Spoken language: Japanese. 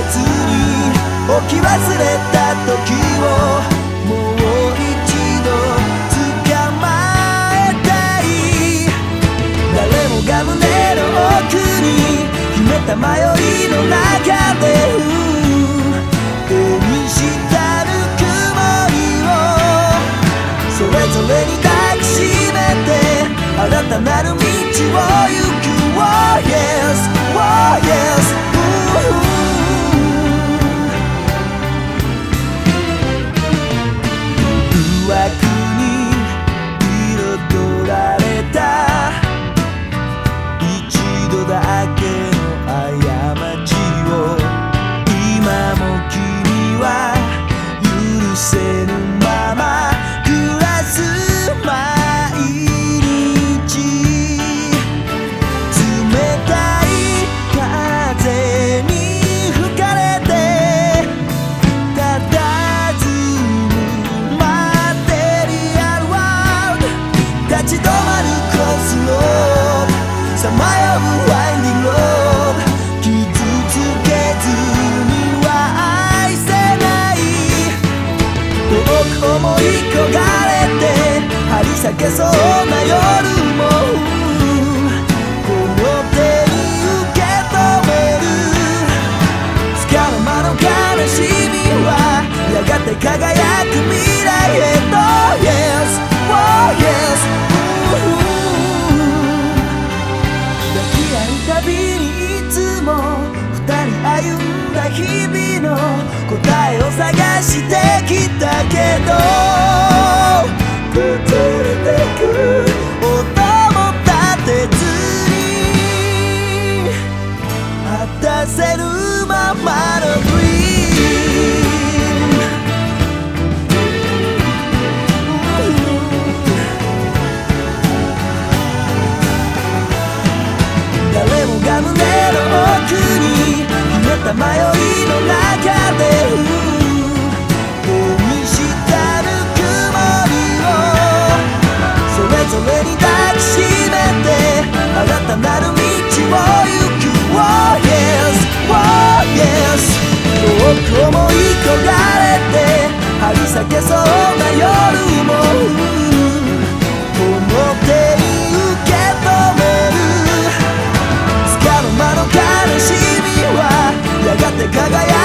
た季節に置き忘れた時をもう一度捕まえたい誰もが胸の奥に秘めた迷いの中で手にしたぬくもりをそれぞれに抱きしめて新たなる道を行さまようワインディングロード傷つけずには愛せない遠く思い焦がれて張り裂けそうな夜もこの手に受け止めるつかの間の悲しみはやがて輝くんだ日々の答えを探してきたけど。崩れてく。迷いの中で輝く